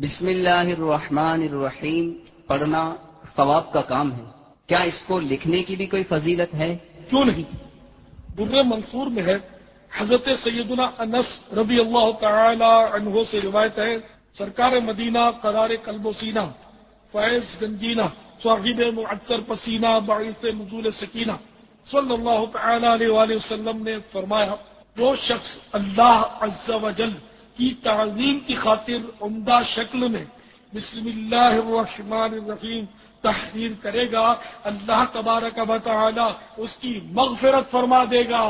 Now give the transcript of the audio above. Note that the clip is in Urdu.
بسم اللہ الرحمن الرحیم، پڑھنا ثواب کا کام ہے۔ کیا اس کو لکھنے کی بھی کوئی فضیلت ہے؟ کیوں نہیں؟ در منصور میں ہے۔ حضرت سیدنا انس رضی اللہ تعالی عنہ سے روایت ہے، سرکار مدینہ قرار قلب و سینہ، فیض گنجینہ، صاحب معطر پسینہ، باعث نزول سکینہ۔ صلی اللہ تعالی علیہ وآلہ وسلم نے فرمایا، جو شخص اللہ عز و جل کی تعظیم کی خاطر عمدہ شکل میں بسم اللہ الرحمن الرحیم تحریر کرے گا، اللہ تبارک و تعالی اس کی مغفرت فرما دے گا۔